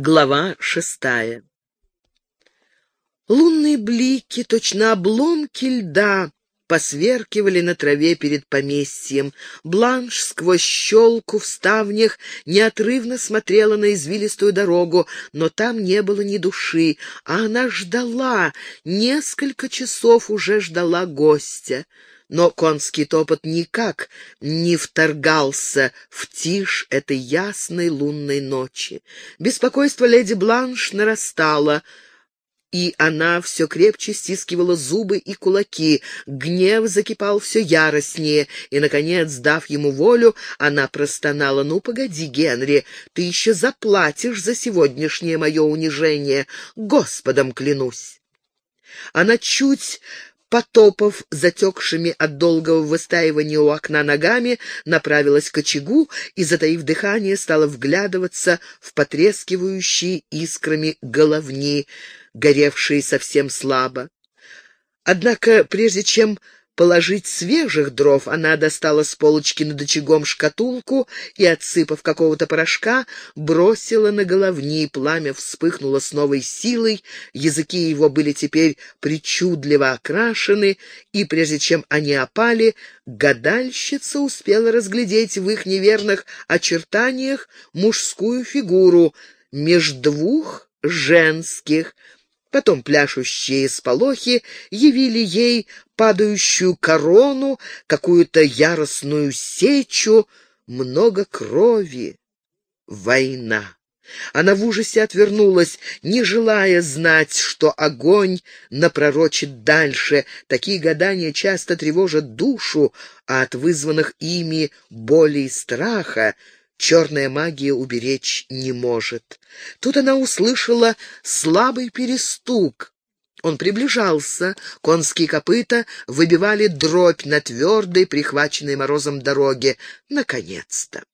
Глава шестая. Лунные блики, точно обломки льда, посверкивали на траве перед поместьем. Бланш сквозь щелку в ставнях неотрывно смотрела на извилистую дорогу, но там не было ни души, а она ждала, несколько часов уже ждала гостя но конский топот никак не вторгался в тишь этой ясной лунной ночи. Беспокойство леди Бланш нарастало, и она все крепче стискивала зубы и кулаки. Гнев закипал все яростнее, и, наконец, дав ему волю, она простонала, «Ну, погоди, Генри, ты еще заплатишь за сегодняшнее мое унижение, Господом клянусь!» Она чуть потопав затекшими от долгого выстаивания у окна ногами, направилась к очагу и, затаив дыхание, стала вглядываться в потрескивающие искрами головни, горевшие совсем слабо. Однако, прежде чем положить свежих дров, она достала с полочки над очагом шкатулку и, отсыпав какого-то порошка, бросила на головни. Пламя вспыхнуло с новой силой, языки его были теперь причудливо окрашены, и прежде чем они опали, гадальщица успела разглядеть в их неверных очертаниях мужскую фигуру меж двух женских, Потом пляшущие сполохи явили ей падающую корону, какую-то яростную сечу, много крови. Война. Она в ужасе отвернулась, не желая знать, что огонь напророчит дальше. Такие гадания часто тревожат душу, а от вызванных ими боли и страха черная магия уберечь не может. Тут она услышала слабый перестук. Он приближался, конские копыта выбивали дробь на твердой, прихваченной морозом дороге. Наконец-то!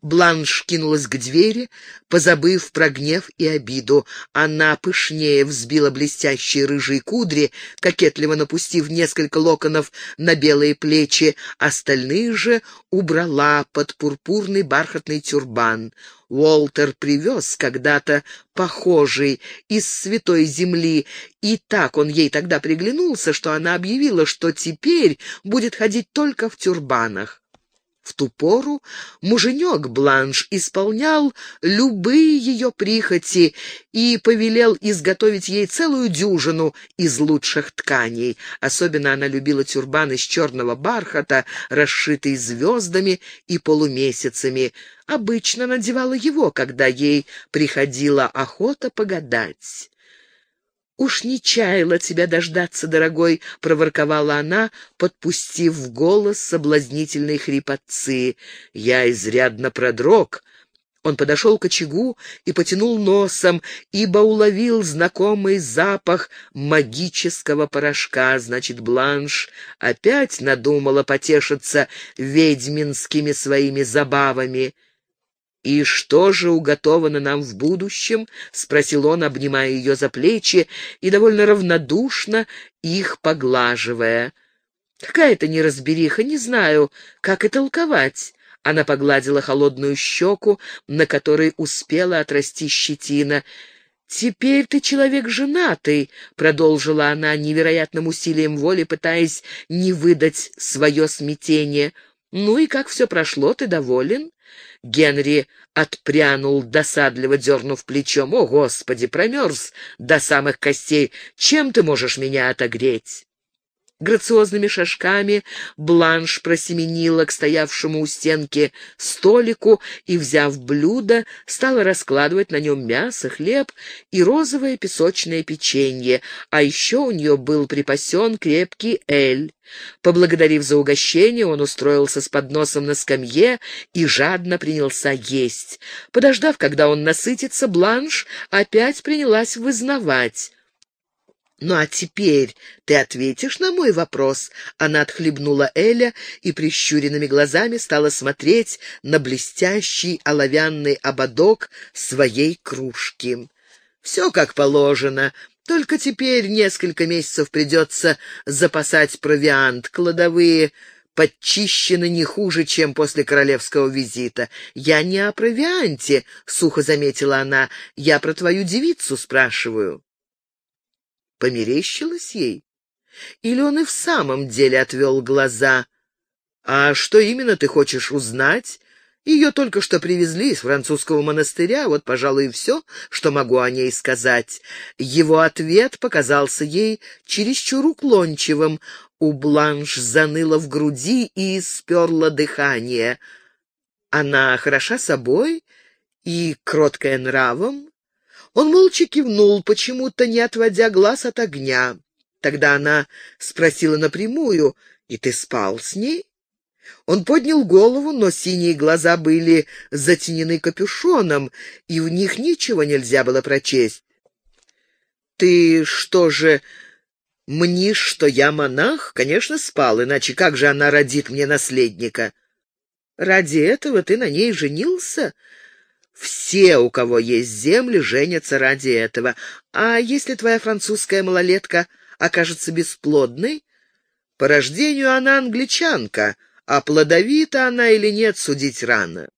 Бланш кинулась к двери, позабыв про гнев и обиду. Она пышнее взбила блестящие рыжие кудри, кокетливо напустив несколько локонов на белые плечи, остальные же убрала под пурпурный бархатный тюрбан. Уолтер привез когда-то похожий из святой земли, и так он ей тогда приглянулся, что она объявила, что теперь будет ходить только в тюрбанах. В ту пору муженек Бланш исполнял любые ее прихоти и повелел изготовить ей целую дюжину из лучших тканей. Особенно она любила тюрбан из черного бархата, расшитый звездами и полумесяцами. Обычно надевала его, когда ей приходила охота погадать. «Уж не чаяла тебя дождаться, дорогой», — проворковала она, подпустив в голос соблазнительной хрипотцы. «Я изрядно продрог». Он подошел к очагу и потянул носом, ибо уловил знакомый запах магического порошка. Значит, Бланш опять надумала потешиться ведьминскими своими забавами. «И что же уготовано нам в будущем?» — спросил он, обнимая ее за плечи и довольно равнодушно их поглаживая. «Какая-то неразбериха, не знаю, как и толковать». Она погладила холодную щеку, на которой успела отрасти щетина. «Теперь ты человек женатый», — продолжила она невероятным усилием воли, пытаясь не выдать свое смятение. «Ну и как все прошло, ты доволен?» Генри отпрянул, досадливо дернув плечом. «О, Господи, промерз до самых костей! Чем ты можешь меня отогреть?» Грациозными шажками Бланш просеменила к стоявшему у стенки столику и, взяв блюдо, стала раскладывать на нем мясо, хлеб и розовое песочное печенье, а еще у нее был припасен крепкий эль. Поблагодарив за угощение, он устроился с подносом на скамье и жадно принялся есть. Подождав, когда он насытится, Бланш опять принялась вызнавать. «Ну а теперь ты ответишь на мой вопрос?» Она отхлебнула Эля и прищуренными глазами стала смотреть на блестящий оловянный ободок своей кружки. «Все как положено. Только теперь несколько месяцев придется запасать провиант. Кладовые подчищены не хуже, чем после королевского визита. Я не о провианте, — сухо заметила она, — я про твою девицу спрашиваю. Померещилась ей? Или он и в самом деле отвел глаза? А что именно ты хочешь узнать? Ее только что привезли из французского монастыря, вот, пожалуй, и все, что могу о ней сказать. Его ответ показался ей чересчур уклончивым. У Бланш заныло в груди и сперло дыхание. Она хороша собой и кроткая нравом. Он молча кивнул, почему-то не отводя глаз от огня. Тогда она спросила напрямую, «И ты спал с ней?» Он поднял голову, но синие глаза были затенены капюшоном, и в них ничего нельзя было прочесть. «Ты что же, мнишь, что я монах? Конечно, спал, иначе как же она родит мне наследника?» «Ради этого ты на ней женился?» Все, у кого есть земли, женятся ради этого. А если твоя французская малолетка окажется бесплодной? По рождению она англичанка, а плодовита она или нет, судить рано.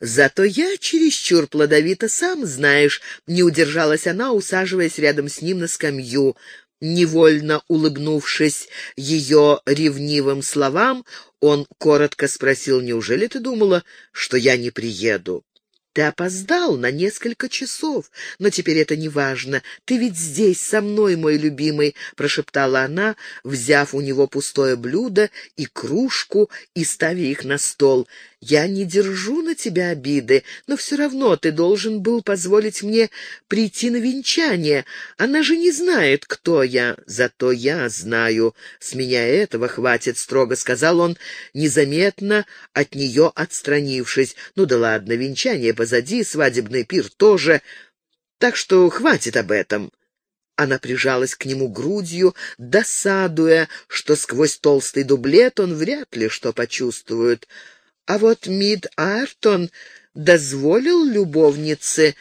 Зато я чересчур плодовита, сам знаешь, не удержалась она, усаживаясь рядом с ним на скамью. Невольно улыбнувшись ее ревнивым словам, он коротко спросил, «Неужели ты думала, что я не приеду?» Ты опоздал на несколько часов, но теперь это не важно. Ты ведь здесь со мной, мой любимый, прошептала она, взяв у него пустое блюдо и кружку и ставя их на стол. Я не держу на тебя обиды, но все равно ты должен был позволить мне прийти на венчание. Она же не знает, кто я, зато я знаю. С меня этого хватит, строго сказал он, незаметно от нее отстранившись. Ну да ладно, венчание позади, свадебный пир тоже, так что хватит об этом. Она прижалась к нему грудью, досадуя, что сквозь толстый дублет он вряд ли что почувствует. А вот Мид Артон дозволил любовнице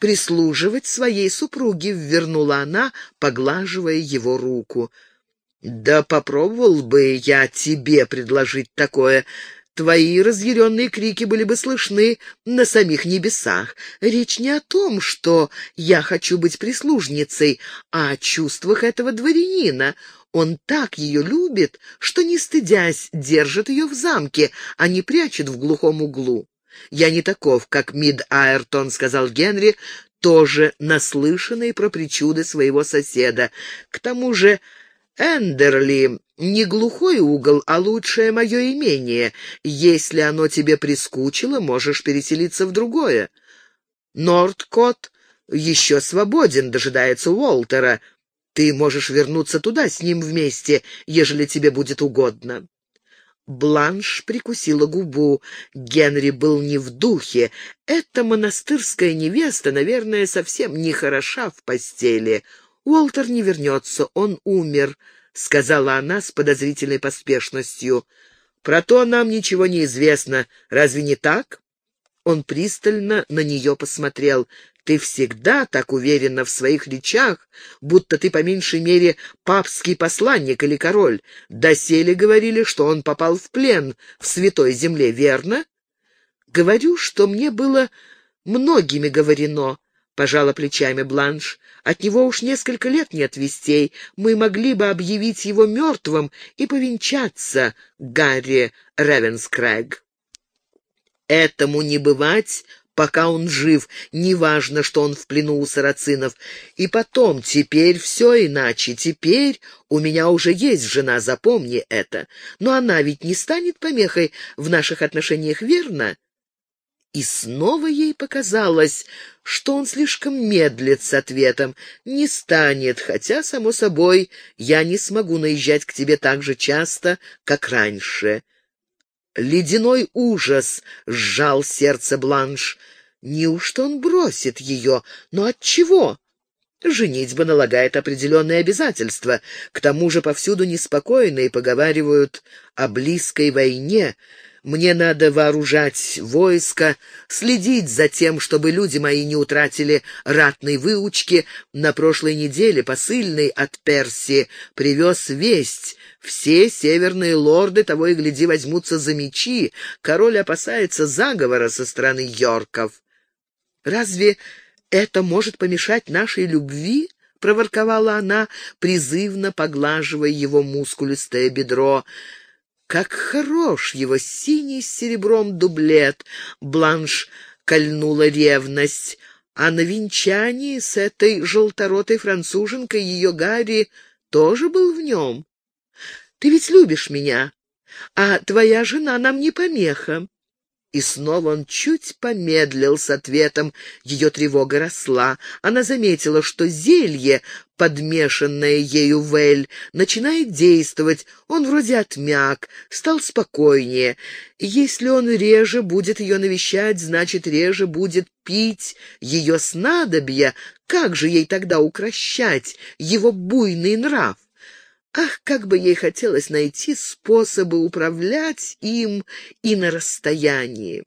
прислуживать своей супруге, вернула она, поглаживая его руку. «Да попробовал бы я тебе предложить такое. Твои разъяренные крики были бы слышны на самих небесах. Речь не о том, что я хочу быть прислужницей, а о чувствах этого дворянина. Он так ее любит, что, не стыдясь, держит ее в замке, а не прячет в глухом углу. «Я не таков, как Мид Айртон», — сказал Генри, тоже наслышанный про причуды своего соседа. «К тому же Эндерли не глухой угол, а лучшее мое имение. Если оно тебе прискучило, можешь переселиться в другое. Нордкот еще свободен, дожидается Уолтера. Ты можешь вернуться туда с ним вместе, ежели тебе будет угодно». Бланш прикусила губу. Генри был не в духе. Эта монастырская невеста, наверное, совсем не хороша в постели. Уолтер не вернется, он умер, — сказала она с подозрительной поспешностью. «Про то нам ничего не известно. Разве не так?» Он пристально на нее посмотрел. Ты всегда так уверена в своих речах, будто ты по меньшей мере папский посланник или король. Доселе говорили, что он попал в плен в Святой Земле, верно? Говорю, что мне было многими говорено, — пожала плечами Бланш. От него уж несколько лет нет вестей. Мы могли бы объявить его мертвым и повенчаться, Гарри Ревенскрэг. Этому не бывать пока он жив, неважно, что он в плену у сарацинов. И потом, теперь все иначе, теперь у меня уже есть жена, запомни это. Но она ведь не станет помехой в наших отношениях, верно?» И снова ей показалось, что он слишком медлит с ответом. «Не станет, хотя, само собой, я не смогу наезжать к тебе так же часто, как раньше». Ледяной ужас сжал сердце Бланш. Неужто он бросит ее? Но от чего? Женитьба налагает определенные обязательства. К тому же повсюду неспокойно и поговаривают о близкой войне. Мне надо вооружать войско, следить за тем, чтобы люди мои не утратили ратной выучки. На прошлой неделе посыльный от Персии привез весть. Все северные лорды того и гляди возьмутся за мечи. Король опасается заговора со стороны Йорков. Разве это может помешать нашей любви? — проворковала она, призывно поглаживая его мускулистое бедро. Как хорош его синий с серебром дублет! Бланш кольнула ревность. А на венчании с этой желторотой француженкой ее Гарри тоже был в нем. Ты ведь любишь меня, а твоя жена нам не помеха. И снова он чуть помедлил с ответом. Ее тревога росла. Она заметила, что зелье, подмешанное ею в эль, начинает действовать. Он вроде отмяк, стал спокойнее. Если он реже будет ее навещать, значит, реже будет пить ее снадобья. Как же ей тогда укращать его буйный нрав? Ах, как бы ей хотелось найти способы управлять им и на расстоянии.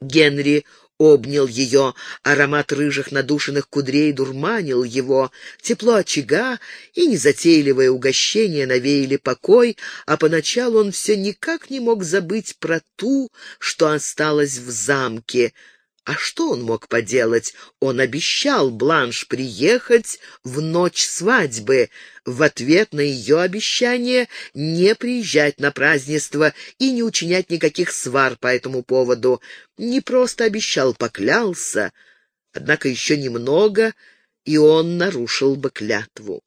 Генри обнял ее, аромат рыжих надушенных кудрей дурманил его, тепло очага и незатейливое угощение навеяли покой, а поначалу он все никак не мог забыть про ту, что осталась в замке — а что он мог поделать? Он обещал Бланш приехать в ночь свадьбы. В ответ на ее обещание не приезжать на празднество и не учинять никаких свар по этому поводу. Не просто обещал, поклялся. Однако еще немного, и он нарушил бы клятву.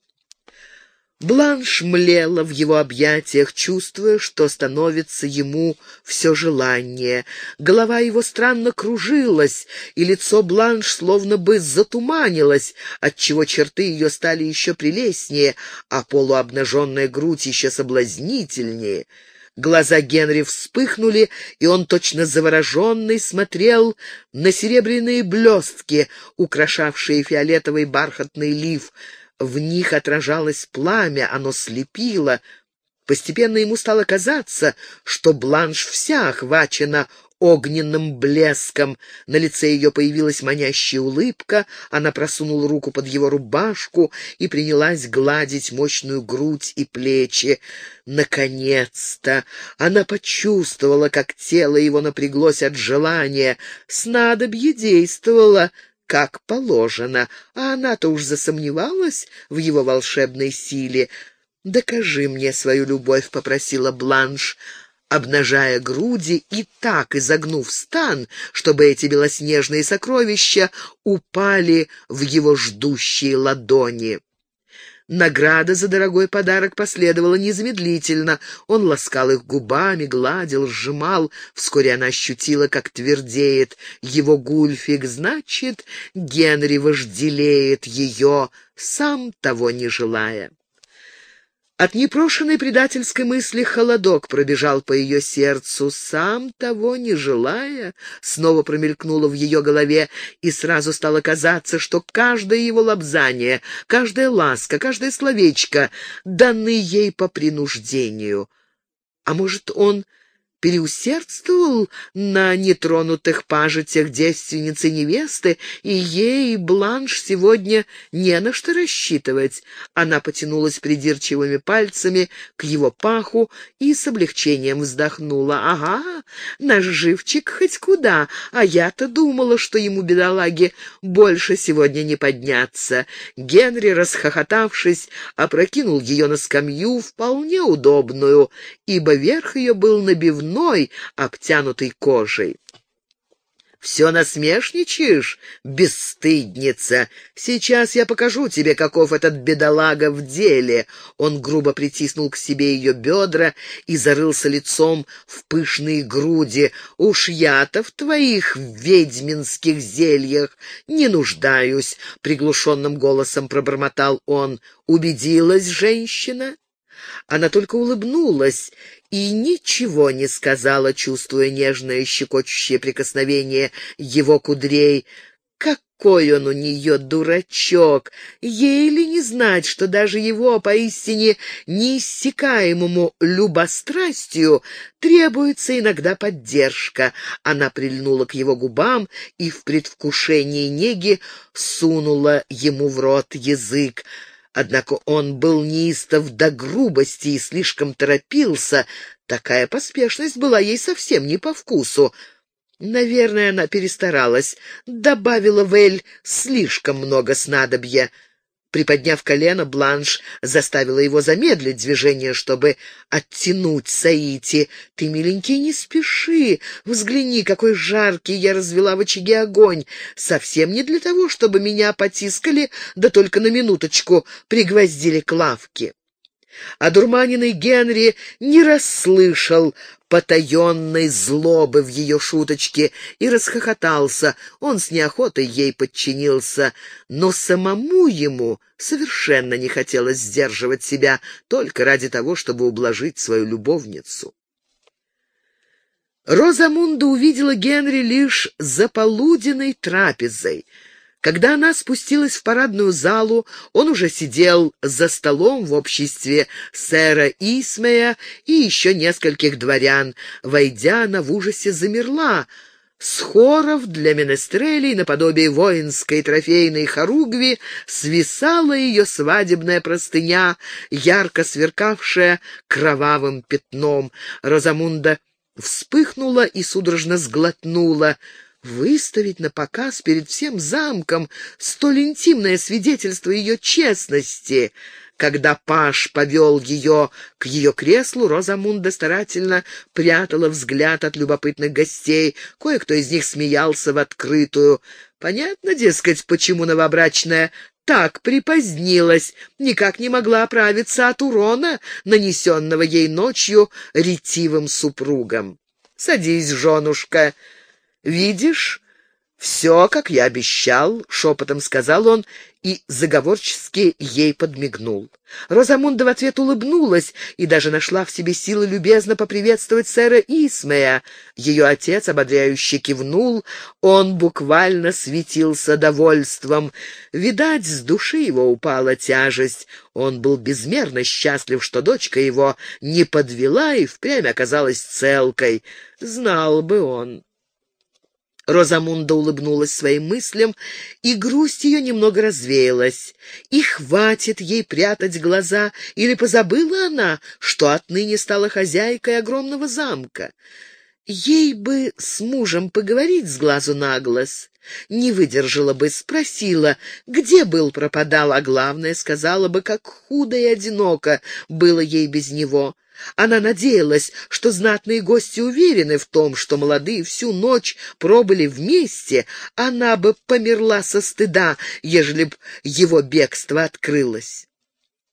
Бланш млела в его объятиях, чувствуя, что становится ему все желание. Голова его странно кружилась, и лицо Бланш словно бы затуманилось, отчего черты ее стали еще прелестнее, а полуобнаженная грудь еще соблазнительнее. Глаза Генри вспыхнули, и он, точно завороженный, смотрел на серебряные блестки, украшавшие фиолетовый бархатный лиф, в них отражалось пламя, оно слепило. Постепенно ему стало казаться, что бланш вся охвачена огненным блеском. На лице ее появилась манящая улыбка, она просунула руку под его рубашку и принялась гладить мощную грудь и плечи. Наконец-то она почувствовала, как тело его напряглось от желания. Снадобье действовало — как положено, а она-то уж засомневалась в его волшебной силе. «Докажи мне свою любовь», — попросила Бланш, обнажая груди и так изогнув стан, чтобы эти белоснежные сокровища упали в его ждущие ладони. Награда за дорогой подарок последовала незамедлительно. Он ласкал их губами, гладил, сжимал. Вскоре она ощутила, как твердеет его гульфик. Значит, Генри вожделеет ее, сам того не желая. От непрошенной предательской мысли холодок пробежал по ее сердцу, сам того не желая, снова промелькнуло в ее голове, и сразу стало казаться, что каждое его лобзание, каждая ласка, каждое словечко даны ей по принуждению. А может, он переусердствовал на нетронутых пажитях девственницы невесты, и ей, Бланш, сегодня не на что рассчитывать. Она потянулась придирчивыми пальцами к его паху и с облегчением вздохнула. «Ага, наш живчик хоть куда, а я-то думала, что ему, бедолаге, больше сегодня не подняться». Генри, расхохотавшись, опрокинул ее на скамью, вполне удобную, ибо верх ее был набивной, стальной, обтянутой кожей. «Все насмешничаешь, бесстыдница? Сейчас я покажу тебе, каков этот бедолага в деле». Он грубо притиснул к себе ее бедра и зарылся лицом в пышные груди. «Уж я-то в твоих ведьминских зельях не нуждаюсь», — приглушенным голосом пробормотал он. «Убедилась женщина?» Она только улыбнулась и ничего не сказала, чувствуя нежное щекочущее прикосновение его кудрей. Как какой он у нее дурачок! Ей ли не знать, что даже его поистине неиссякаемому любострастию требуется иногда поддержка. Она прильнула к его губам и в предвкушении неги сунула ему в рот язык. Однако он был неистов до грубости и слишком торопился. Такая поспешность была ей совсем не по вкусу. Наверное, она перестаралась, добавила Вель слишком много снадобья. Приподняв колено, Бланш заставила его замедлить движение, чтобы оттянуть Саити. «Ты, миленький, не спеши. Взгляни, какой жаркий я развела в очаге огонь. Совсем не для того, чтобы меня потискали, да только на минуточку пригвоздили к лавке». Одурманенный Генри не расслышал потаенной злобы в ее шуточке и расхохотался. Он с неохотой ей подчинился, но самому ему совершенно не хотелось сдерживать себя только ради того, чтобы ублажить свою любовницу. Розамунда увидела Генри лишь за полуденной трапезой — когда она спустилась в парадную залу, он уже сидел за столом в обществе сэра Исмея и еще нескольких дворян. Войдя, она в ужасе замерла. С хоров для менестрелей наподобие воинской трофейной хоругви свисала ее свадебная простыня, ярко сверкавшая кровавым пятном. Розамунда вспыхнула и судорожно сглотнула — Выставить на показ перед всем замком столь интимное свидетельство ее честности. Когда Паш повел ее к ее креслу, Розамунда старательно прятала взгляд от любопытных гостей. Кое-кто из них смеялся в открытую. Понятно, дескать, почему новобрачная так припозднилась, никак не могла оправиться от урона, нанесенного ей ночью ретивым супругом. «Садись, женушка», «Видишь, все, как я обещал», — шепотом сказал он и заговорчески ей подмигнул. Розамунда в ответ улыбнулась и даже нашла в себе силы любезно поприветствовать сэра Исмея. Ее отец ободряюще кивнул, он буквально светился довольством. Видать, с души его упала тяжесть. Он был безмерно счастлив, что дочка его не подвела и впрямь оказалась целкой. Знал бы он. Розамунда улыбнулась своим мыслям, и грусть ее немного развеялась. И хватит ей прятать глаза, или позабыла она, что отныне стала хозяйкой огромного замка. Ей бы с мужем поговорить с глазу на глаз. Не выдержала бы, спросила, где был пропадал, а главное, сказала бы, как худо и одиноко было ей без него. Она надеялась, что знатные гости уверены в том, что молодые всю ночь пробыли вместе, она бы померла со стыда, ежели б его бегство открылось.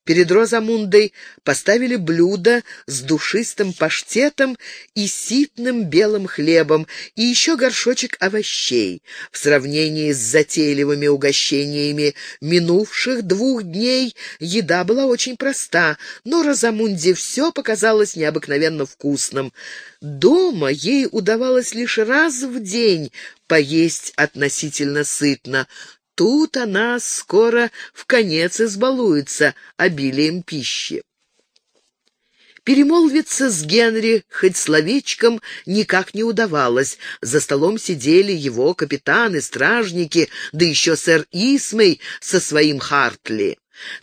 Перед Розамундой поставили блюдо с душистым паштетом и ситным белым хлебом, и еще горшочек овощей. В сравнении с затейливыми угощениями минувших двух дней еда была очень проста, но Розамунде все показалось необыкновенно вкусным. Дома ей удавалось лишь раз в день поесть относительно сытно, Тут она скоро в конец избалуется обилием пищи. Перемолвиться с Генри хоть словечком никак не удавалось. За столом сидели его капитаны, стражники, да еще сэр Исмей со своим Хартли.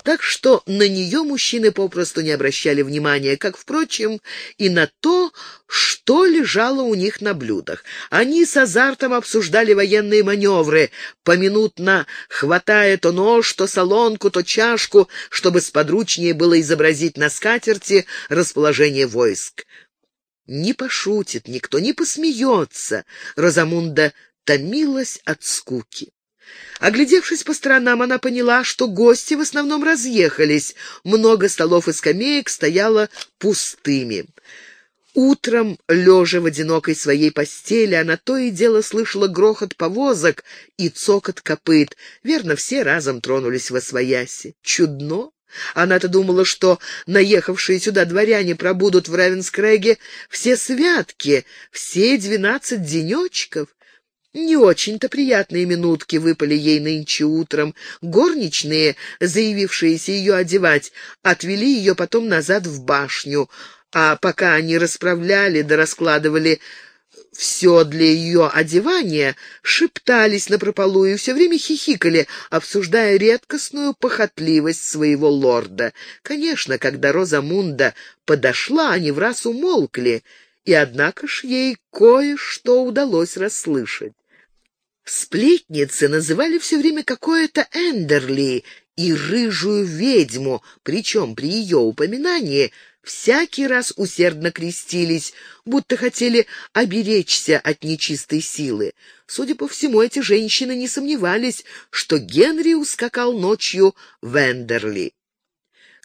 Так что на нее мужчины попросту не обращали внимания, как, впрочем, и на то, что лежало у них на блюдах. Они с азартом обсуждали военные маневры, поминутно хватая то нож, то солонку, то чашку, чтобы сподручнее было изобразить на скатерти расположение войск. Не пошутит никто, не посмеется. Розамунда томилась от скуки. Оглядевшись по сторонам, она поняла, что гости в основном разъехались. Много столов и скамеек стояло пустыми. Утром, лежа в одинокой своей постели, она то и дело слышала грохот повозок и цокот копыт. Верно, все разом тронулись во свояси. Чудно! Она-то думала, что наехавшие сюда дворяне пробудут в Равенскрэге все святки, все двенадцать денечков. Не очень-то приятные минутки выпали ей нынче утром. Горничные, заявившиеся ее одевать, отвели ее потом назад в башню, а пока они расправляли да раскладывали все для ее одевания, шептались напропалую и все время хихикали, обсуждая редкостную похотливость своего лорда. Конечно, когда Розамунда подошла, они в раз умолкли, и однако ж ей кое-что удалось расслышать. Сплетницы называли все время какое-то Эндерли и рыжую ведьму, причем при ее упоминании всякий раз усердно крестились, будто хотели оберечься от нечистой силы. Судя по всему, эти женщины не сомневались, что Генри ускакал ночью в Эндерли.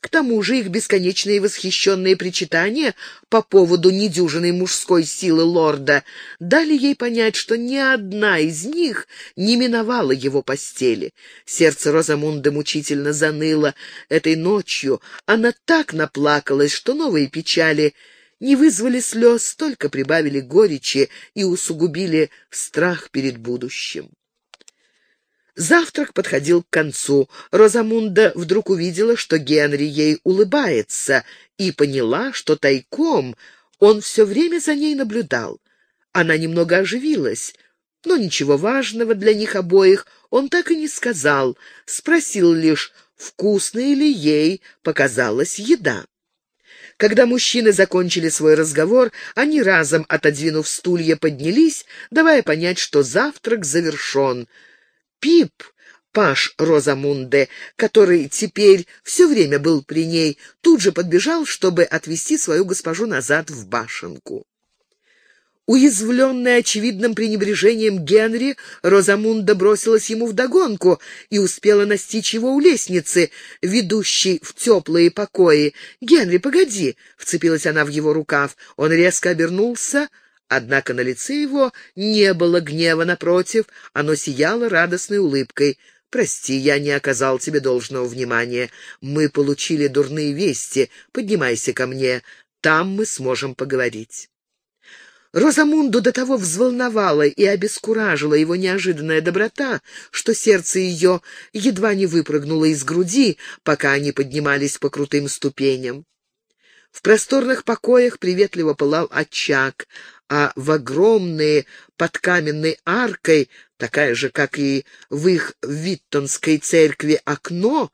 К тому же их бесконечные восхищенные причитания по поводу недюжинной мужской силы лорда дали ей понять, что ни одна из них не миновала его постели. Сердце Розамунды мучительно заныло. Этой ночью она так наплакалась, что новые печали не вызвали слез, только прибавили горечи и усугубили страх перед будущим. Завтрак подходил к концу. Розамунда вдруг увидела, что Генри ей улыбается, и поняла, что тайком он все время за ней наблюдал. Она немного оживилась, но ничего важного для них обоих он так и не сказал, спросил лишь, вкусная ли ей показалась еда. Когда мужчины закончили свой разговор, они разом, отодвинув стулья, поднялись, давая понять, что завтрак завершен — Пип, паш Розамунде, который теперь все время был при ней, тут же подбежал, чтобы отвести свою госпожу назад в башенку. Уязвленная очевидным пренебрежением Генри, Розамунда бросилась ему вдогонку и успела настичь его у лестницы, ведущей в теплые покои. «Генри, погоди!» — вцепилась она в его рукав. Он резко обернулся — Однако на лице его не было гнева, напротив, оно сияло радостной улыбкой. «Прости, я не оказал тебе должного внимания. Мы получили дурные вести. Поднимайся ко мне. Там мы сможем поговорить». Розамунду до того взволновала и обескуражила его неожиданная доброта, что сердце ее едва не выпрыгнуло из груди, пока они поднимались по крутым ступеням. В просторных покоях приветливо пылал очаг, а в огромные под каменной аркой, такая же, как и в их Виттонской церкви, окно,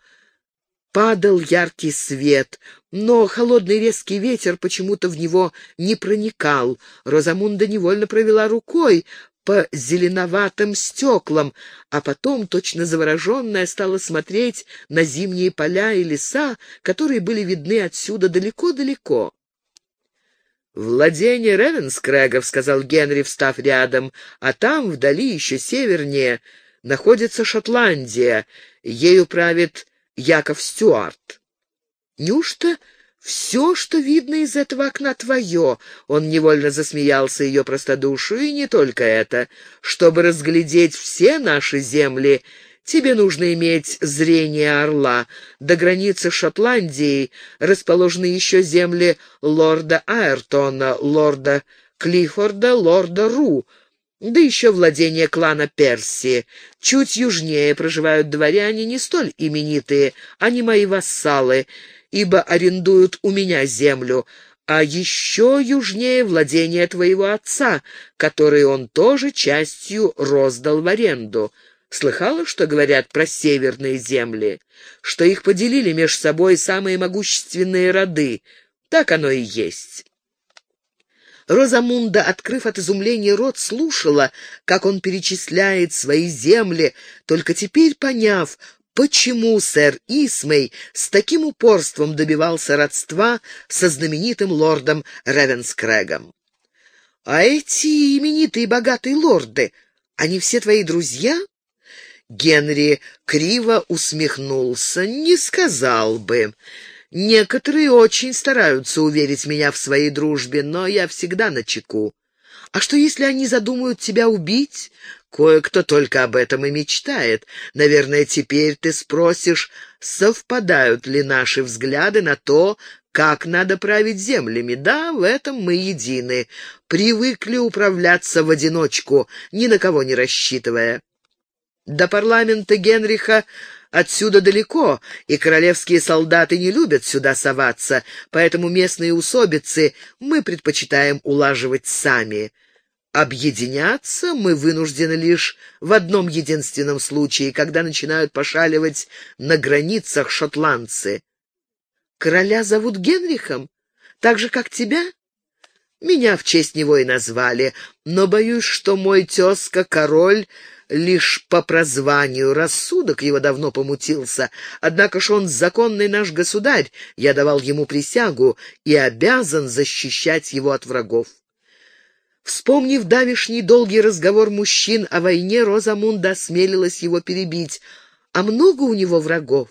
падал яркий свет, но холодный резкий ветер почему-то в него не проникал. Розамунда невольно провела рукой по зеленоватым стеклам, а потом, точно завороженная, стала смотреть на зимние поля и леса, которые были видны отсюда далеко-далеко. «Владение Ревенскрэгов», — сказал Генри, встав рядом, «а там, вдали, еще севернее, находится Шотландия. Ею правит Яков Стюарт». «Неужто все, что видно из этого окна, твое?» Он невольно засмеялся ее простодушию, и не только это. «Чтобы разглядеть все наши земли, Тебе нужно иметь зрение орла. До границы Шотландии расположены еще земли лорда Айртона, лорда Клиффорда, лорда Ру, да еще владение клана Перси. Чуть южнее проживают дворяне не столь именитые, они мои вассалы, ибо арендуют у меня землю, а еще южнее владение твоего отца, который он тоже частью роздал в аренду. Слыхала, что говорят про северные земли? Что их поделили между собой самые могущественные роды? Так оно и есть. Розамунда, открыв от изумления рот, слушала, как он перечисляет свои земли, только теперь поняв, почему сэр Исмей с таким упорством добивался родства со знаменитым лордом Ревенскрэгом. «А эти именитые богатые лорды, они все твои друзья?» Генри криво усмехнулся. «Не сказал бы. Некоторые очень стараются уверить меня в своей дружбе, но я всегда на чеку. А что, если они задумают тебя убить? Кое-кто только об этом и мечтает. Наверное, теперь ты спросишь, совпадают ли наши взгляды на то, как надо править землями. Да, в этом мы едины. Привыкли управляться в одиночку, ни на кого не рассчитывая. До парламента Генриха отсюда далеко, и королевские солдаты не любят сюда соваться, поэтому местные усобицы мы предпочитаем улаживать сами. Объединяться мы вынуждены лишь в одном единственном случае, когда начинают пошаливать на границах шотландцы. Короля зовут Генрихом, так же, как тебя? Меня в честь него и назвали, но боюсь, что мой тезка, король, лишь по прозванию, рассудок его давно помутился. Однако ж он законный наш государь, я давал ему присягу и обязан защищать его от врагов. Вспомнив давишний долгий разговор мужчин о войне, Розамунда осмелилась его перебить. А много у него врагов?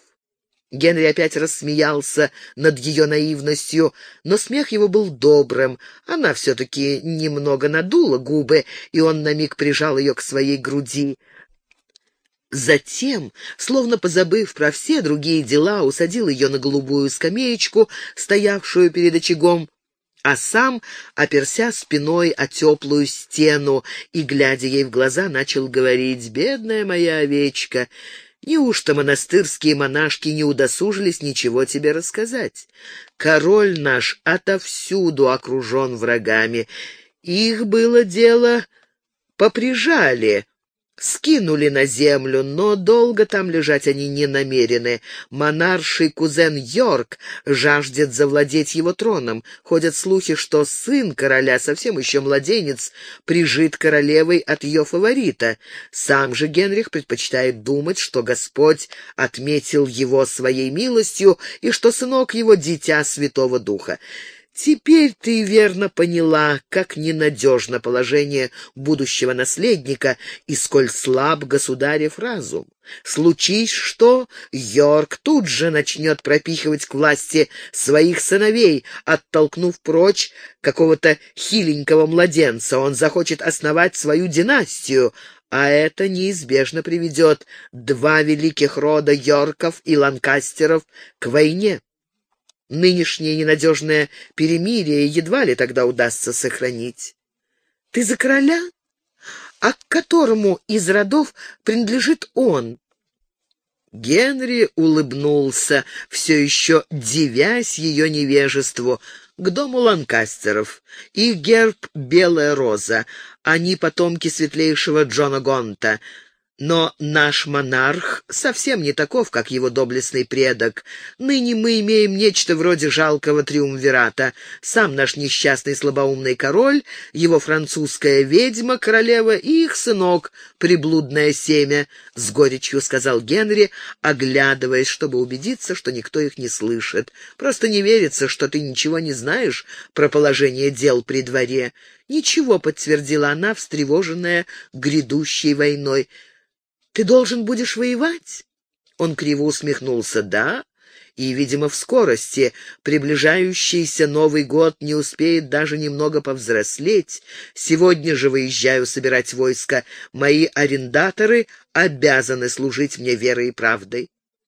Генри опять рассмеялся над ее наивностью, но смех его был добрым. Она все-таки немного надула губы, и он на миг прижал ее к своей груди. Затем, словно позабыв про все другие дела, усадил ее на голубую скамеечку, стоявшую перед очагом, а сам, оперся спиной о теплую стену и, глядя ей в глаза, начал говорить «Бедная моя овечка, неужто монастырские монашки не удосужились ничего тебе рассказать? Король наш отовсюду окружен врагами. Их было дело поприжали, скинули на землю, но долго там лежать они не намерены. Монарший кузен Йорк жаждет завладеть его троном. Ходят слухи, что сын короля, совсем еще младенец, прижит королевой от ее фаворита. Сам же Генрих предпочитает думать, что Господь отметил его своей милостью и что сынок его — дитя Святого Духа. Теперь ты верно поняла, как ненадежно положение будущего наследника и сколь слаб государев разум. Случись что, Йорк тут же начнет пропихивать к власти своих сыновей, оттолкнув прочь какого-то хиленького младенца. Он захочет основать свою династию, а это неизбежно приведет два великих рода Йорков и Ланкастеров к войне. Нынешнее ненадежное перемирие едва ли тогда удастся сохранить. Ты за короля? А к которому из родов принадлежит он? Генри улыбнулся, все еще дивясь ее невежеству, к дому Ланкастеров. Их герб — белая роза. Они потомки светлейшего Джона Гонта. Но наш монарх совсем не таков, как его доблестный предок. Ныне мы имеем нечто вроде жалкого триумвирата. Сам наш несчастный слабоумный король, его французская ведьма, королева и их сынок, приблудное семя, — с горечью сказал Генри, оглядываясь, чтобы убедиться, что никто их не слышит. Просто не верится, что ты ничего не знаешь про положение дел при дворе. Ничего, — подтвердила она, встревоженная грядущей войной. Ты должен будешь воевать?» Он криво усмехнулся. «Да, и, видимо, в скорости. Приближающийся Новый год не успеет даже немного повзрослеть. Сегодня же выезжаю собирать войско. Мои арендаторы обязаны служить мне верой и правдой».